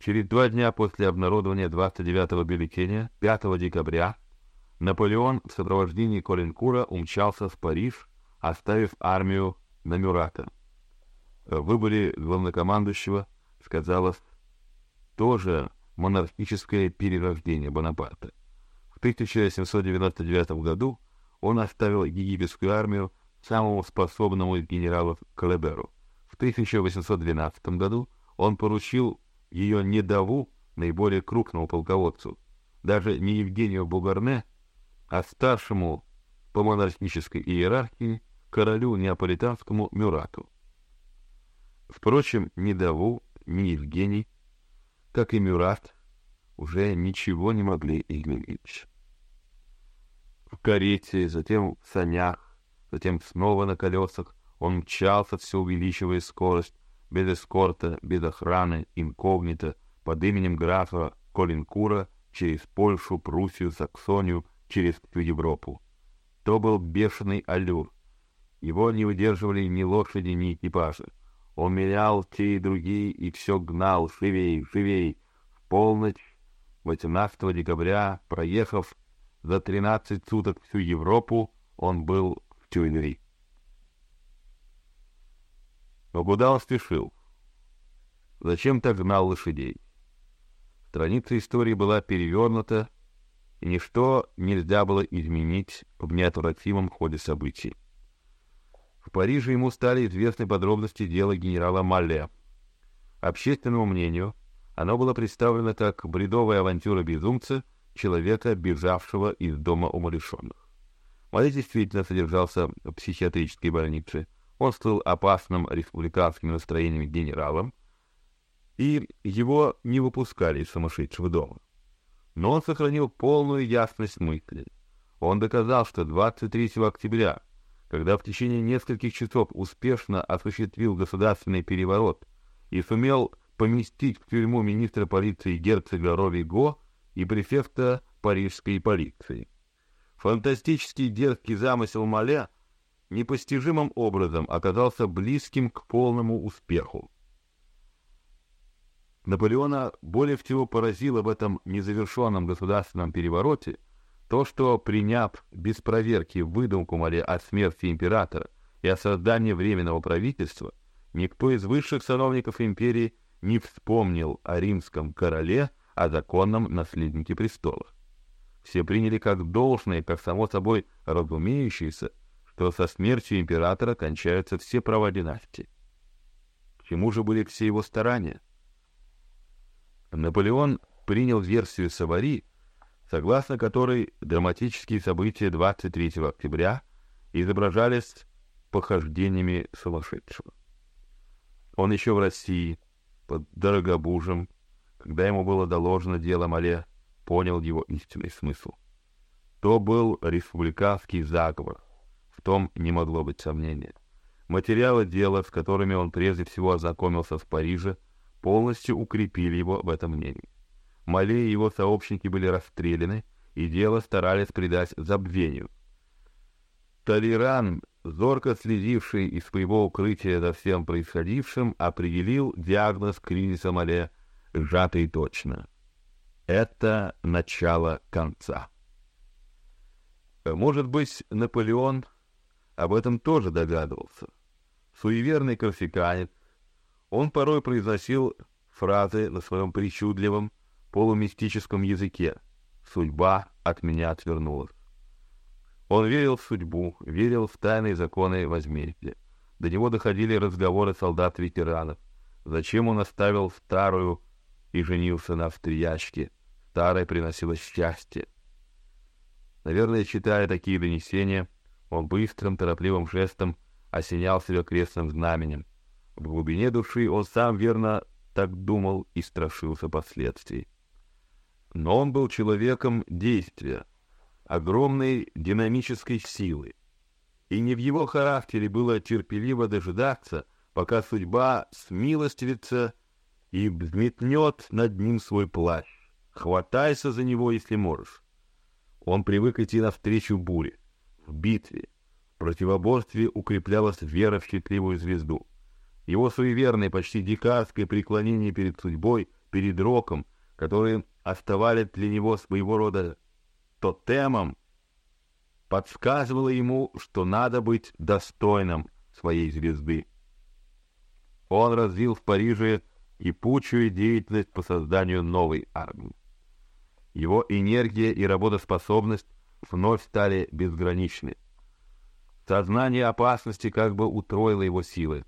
Через два дня после обнародования 29-го бюллетеня, 5 декабря, Наполеон в сопровождении Колинкура умчался в Париж, оставив армию на Мюрата. Выборе главнокомандующего сказалось тоже монархическое перерождение Бонапарта. В 1799 году он оставил египетскую армию самому способному из генералов Колеберу. В 1812 году он поручил ее не Даву, наиболее крупному полководцу, даже не Евгению Бугарне, а старшему по монархической иерархии королю неаполитанскому Мюрату. Впрочем, ни Даву, ни Евгений, как и Мюрат, уже ничего не могли изменить. В карете, затем в санях, затем снова на колесах он мчался, все увеличивая скорость, без эскорта, без охраны, инкогнито, под именем графа Колинкура через Польшу, Пруссию, Саксонию, через всю Европу. То был бешеный аллюр. Его не удерживали ни лошади, ни экипажи. Он менял те и другие и все гнал, живей, живей. В полночь 18 декабря, проехав за 13 суток всю Европу, он был в Тюильри. Но куда он спешил? Зачем так гнал лошадей? Страница истории была перевернута, и ничто нельзя было изменить в неотвратимом ходе событий. В Париже ему стали известны подробности дела генерала Малле. Общественному мнению оно было представлено как бредовая авантюра безумца, человека, бежавшего из дома умалишенных. Малле действительно содержался в психиатрической больнице. Он стал опасным республиканским настроением генералом, и его не выпускали из сумасшедшего дома. Но он сохранил полную ясность мысли. Он доказал, что 23 октября, когда в течение нескольких часов успешно осуществил государственный переворот и сумел поместить в тюрьму министра полиции герцога Ровиго и префекта парижской полиции. Фантастический дерзкий замысел Маля непостижимым образом оказался близким к полному успеху. Наполеона более всего поразило в этом незавершенном государственном перевороте то, что, приняв без проверки выдумку Маре о смерти императора и о создании временного правительства, никто из высших сановников империи не вспомнил о римском короле, о законном наследнике престола. Все приняли как должное, как само собой разумеющееся, что со смертью императора кончаются все права династии. К чему же были все его старания? Наполеон принял версию Савари, согласно которой драматические события 23 октября изображались похождениями сумасшедшего. Он еще в России, под Дорогобужем, когда ему было доложено дело Мале, понял его истинный смысл. То был республиканский заговор, том не могло быть сомнения. Материалы дела, с которыми он прежде всего ознакомился в Париже, полностью укрепили его в этом мнении. Мале и его сообщники были расстреляны, и дело старались придать забвению. Толеран, зорко следивший из своего укрытия за всем происходившим, определил диагноз кризиса Мале сжато и точно. Это начало конца. Может быть, Наполеон об этом тоже догадывался. Суеверный корсиканец, он порой произносил фразы на своем причудливом, полумистическом языке. Судьба от меня отвернулась. Он верил в судьбу, верил в тайные законы возмездия. До него доходили разговоры солдат-ветеранов. Зачем он оставил старую и женился на австриячке? Старая приносила счастье. Наверное, читая такие донесения, он быстрым, торопливым жестом осенял себя крестным знаменем. В глубине души он сам верно так думал и страшился последствий. Но он был человеком действия, огромной динамической силы, и не в его характере было терпеливо дожидаться, пока судьба смилостивится и взметнет над ним свой плащ. Хватайся за него, если можешь. Он привык идти навстречу буре, в битве. В противоборстве укреплялась вера в счастливую звезду. Его суеверное, почти дикарское преклонение перед судьбой перед роком, которые оставали для него своего рода тотемом, подсказывало ему, что надо быть достойным своей звезды. Он развил в Париже кипучую деятельность по созданию новой армии. Его энергия и работоспособность вновь стали безграничны. Сознание опасности как бы утроило его силы.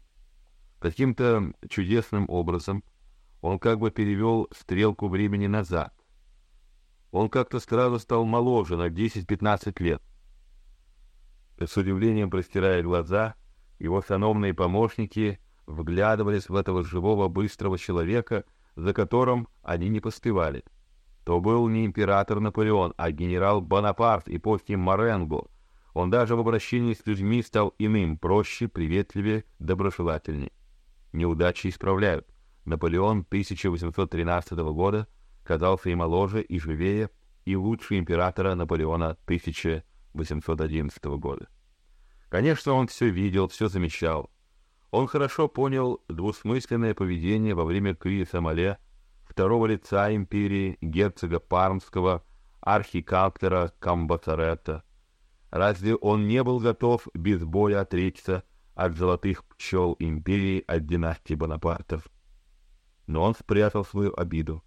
Каким-то чудесным образом он как бы перевел стрелку времени назад. Он как-то сразу стал моложе на 10-15 лет. С удивлением простирая глаза, его сановные помощники вглядывались в этого живого быстрого человека, за которым они не поспевали. То был не император Наполеон, а генерал Бонапарт эпохи Маренго. Он даже в обращении с людьми стал иным, проще, приветливее, доброжелательней. Неудачи исправляют. Наполеон 1813 года казался и моложе, и живее, и лучше императора Наполеона 1811 года. Конечно, он все видел, все замечал. Он хорошо понял двусмысленное поведение во время кризиса Мале второго лица империи герцога Пармского, архикаптера Камбасарета. Разве он не был готов без боя отречься от золотых пчел империи от династии Бонапартов? Но он спрятал свою обиду.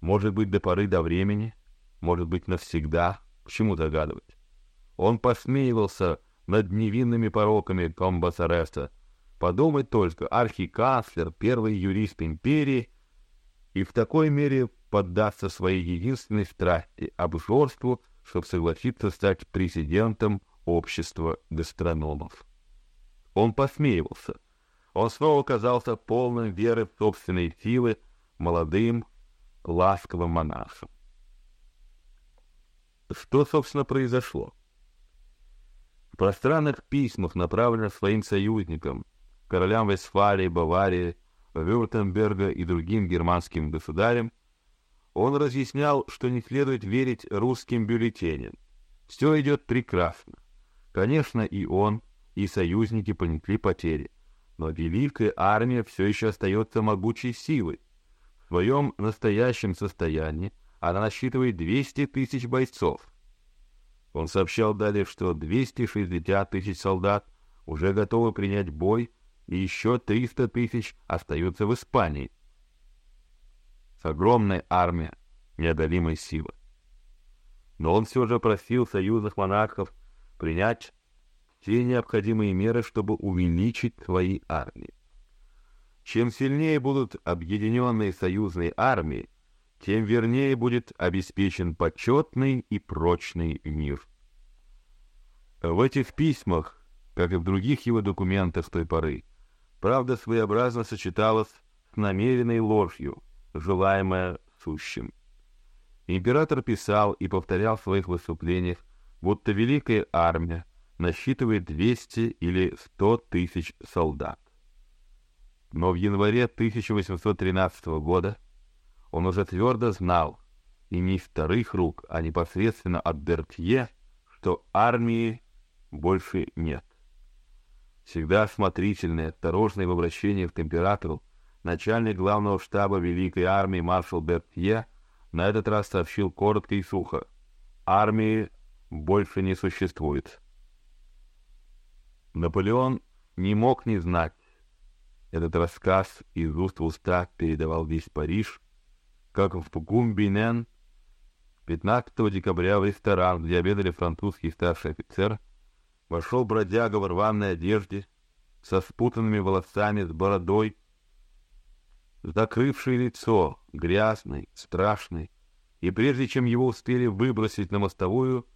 Может быть, до поры до времени, может быть, навсегда, к чему догадывать. Он посмеивался над невинными пороками Комбасареста. Подумать только, архиканцлер, первый юрист империи, и в такой мере поддаться своей единственной страсти — обжорству, чтобы согласиться стать президентом общества гастрономов. Он посмеивался. Он снова казался полным веры в собственные силы, молодым, ласковым монахом. Что, собственно, произошло? В пространных письмах, направленных своим союзникам, королям Вестфалии, Баварии, Вюртемберга и другим германским государям, он разъяснял, что не следует верить русским бюллетеням. Все идет прекрасно. Конечно, и он, и союзники понесли потери, но великая армия все еще остается могучей силой. В своем настоящем состоянии она насчитывает 200 тысяч бойцов. Он сообщал далее, что 260 тысяч солдат уже готовы принять бой и еще 300 тысяч остаются в Испании. С огромной армией неодолимой силы. Но он все же просил союзных монархов принять все необходимые меры, чтобы увеличить свои армии. Чем сильнее будут объединенные союзные армии, тем вернее будет обеспечен почетный и прочный мир. В этих письмах, как и в других его документах той поры, правда своеобразно сочеталась с намеренной ложью, желаемая сущим. Император писал и повторял в своих выступлениях, будто великая армия насчитывает 200 или 100 тысяч солдат. Но в январе 1813 года он уже твердо знал, и не из вторых рук, а непосредственно от Бертье, что армии больше нет. Всегда осмотрительный, осторожный в обращении к императору, начальник главного штаба Великой армии маршал Бертье на этот раз сообщил коротко и сухо: армии больше не существует. Наполеон не мог не знать. Этот рассказ из уст в уста передавал весь Париж, как в Гумбинен 15 декабря в ресторан, где обедали французский старший офицер, вошел бродяга в рваной одежде, со спутанными волосами, с бородой, закрывший лицо, грязный, страшный, и прежде чем его успели выбросить на мостовую,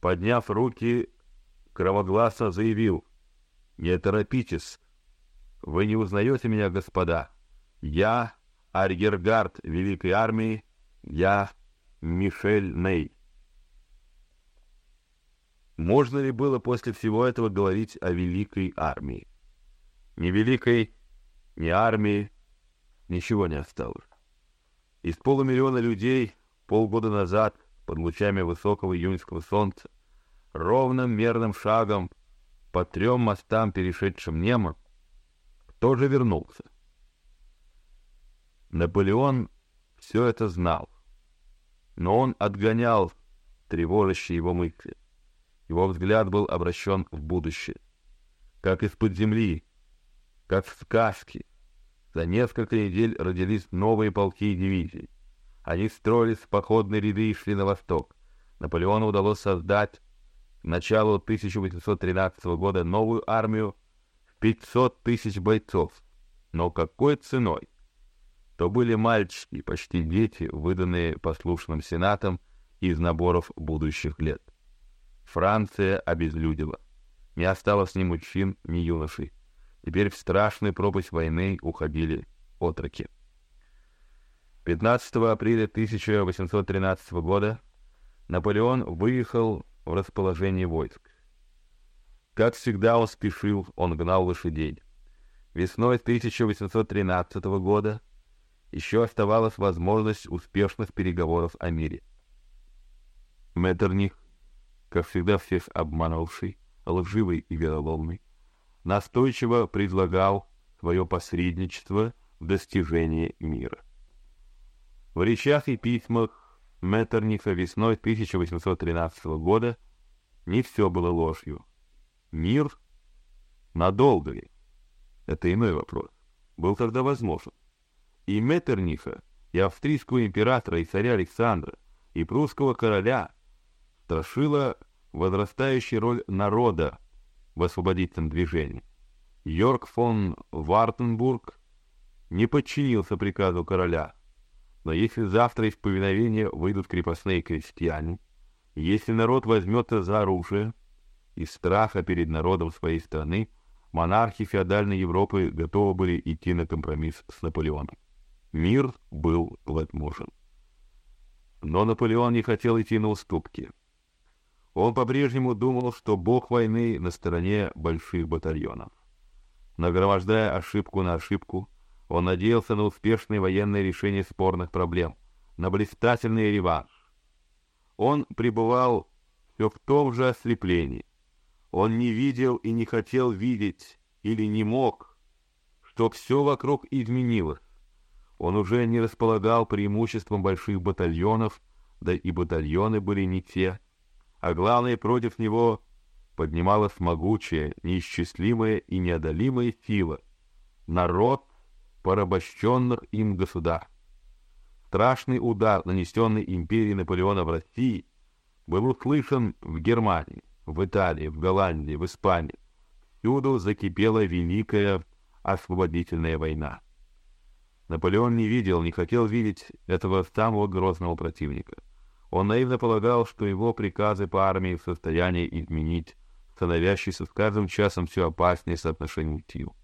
подняв руки, кровогласно заявил: "Не торопитесь, вы не узнаете меня, господа. Я арьергард великой армии, я Мишель Ней". Можно ли было после всего этого говорить о великой армии? Ни великой, ни армии ничего не осталось. Из полумиллиона людей полгода назад под лучами высокого июньского солнца ровным мерным шагом по трем мостам, перешедшим Нему, кто же вернулся? Наполеон все это знал. Но он отгонял тревожащие его мысли. Его взгляд был обращен в будущее. Как из-под земли, как в сказке. За несколько недель родились новые полки и дивизии. Они строились в походные ряды и шли на восток. Наполеону удалось создать к началу 1813 года новую армию в 500 тысяч бойцов. Но какой ценой? То были мальчики, почти дети, выданные послушным сенатом из наборов будущих лет. Франция обезлюдила. Не осталось ни мужчин, ни юношей. Теперь в страшную пропасть войны уходили отроки. 15 апреля 1813 года Наполеон выехал в расположение войск. Как всегда он спешил, он гнал лошадей. Весной 1813 года еще оставалась возможность успешных переговоров о мире. Меттерних, как всегда всех обманывавший, лживый и вероломный, настойчиво предлагал свое посредничество в достижении мира. В речах и письмах Меттерниха весной 1813 года не все было ложью. Мир надолго ли? Это иной вопрос. Был тогда возможен. И Меттерниха, и австрийского императора, и царя Александра, и прусского короля страшила возрастающая роль народа в освободительном движении. Йорк фон Вартенбург не подчинился приказу короля, но если завтра из повиновения выйдут крепостные крестьяне, если народ возьмется за оружие, из страха перед народом своей страны, монархи феодальной Европы готовы были идти на компромисс с Наполеоном. Мир был возможен. Но Наполеон не хотел идти на уступки. Он по-прежнему думал, что бог войны на стороне больших батальонов. Нагромождая ошибку на ошибку, он надеялся на успешное военное решение спорных проблем, на блистательный реванш. Он пребывал все в том же ослеплении. Он не видел и не хотел видеть, или не мог, что все вокруг изменилось. Он уже не располагал преимуществом больших батальонов, да и батальоны были не те, а главное, против него поднималась могучая, неисчислимая и неодолимая сила — народ порабощенных им государств. Страшный удар, нанесенный империей Наполеона в России, был услышан в Германии, в Италии, в Голландии, в Испании. Всюду закипела великая освободительная война. Наполеон не видел, не хотел видеть этого самого грозного противника — он наивно полагал, что его приказы по армии в состоянии изменить становящееся с каждым часом все опаснее соотношение сил.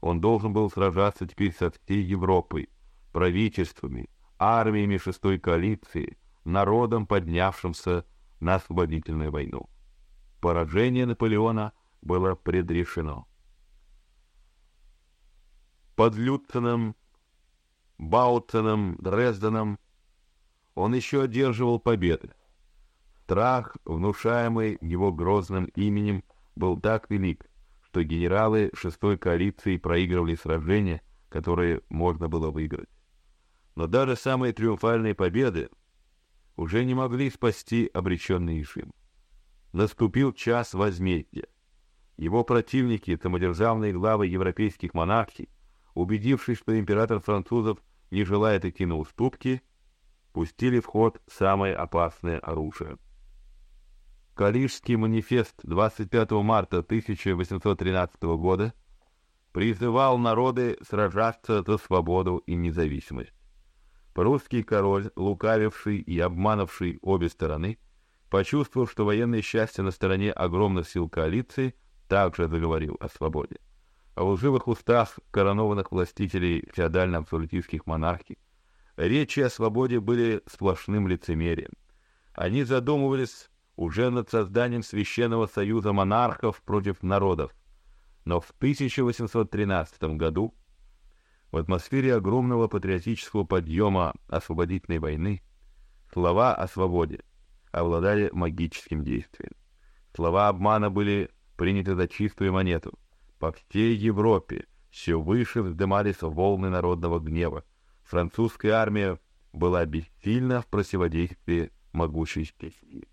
Он должен был сражаться теперь со всей Европой, правительствами, армиями шестой коалиции, народом, поднявшимся на освободительную войну. Поражение Наполеона было предрешено. Под Люцином, Баутеном, Дрезденом он еще одерживал победы. Страх, внушаемый его грозным именем, был так велик, что генералы шестой коалиции проигрывали сражения, которые можно было выиграть. Но даже самые триумфальные победы уже не могли спасти обреченный режим. Наступил час возмездия. Его противники, самодержавные главы европейских монархий, убедившись, что император французов не желает идти на уступки, пустили в ход самое опасное оружие. Калишский манифест 25 марта 1813 года призывал народы сражаться за свободу и независимость. Прусский король, лукавивший и обманувший обе стороны, почувствовав, что военное счастье на стороне огромных сил коалиции, также заговорил о свободе. О лживых устах коронованных властителей феодально-абсолютистских монархий речи о свободе были сплошным лицемерием. Они задумывались уже над созданием священного союза монархов против народов. Но в 1813 году в атмосфере огромного патриотического подъема освободительной войны слова о свободе обладали магическим действием. Слова обмана были приняты за чистую монету. По всей Европе все выше вздымались волны народного гнева. Французская армия была бессильна в противодействии могучей стихии.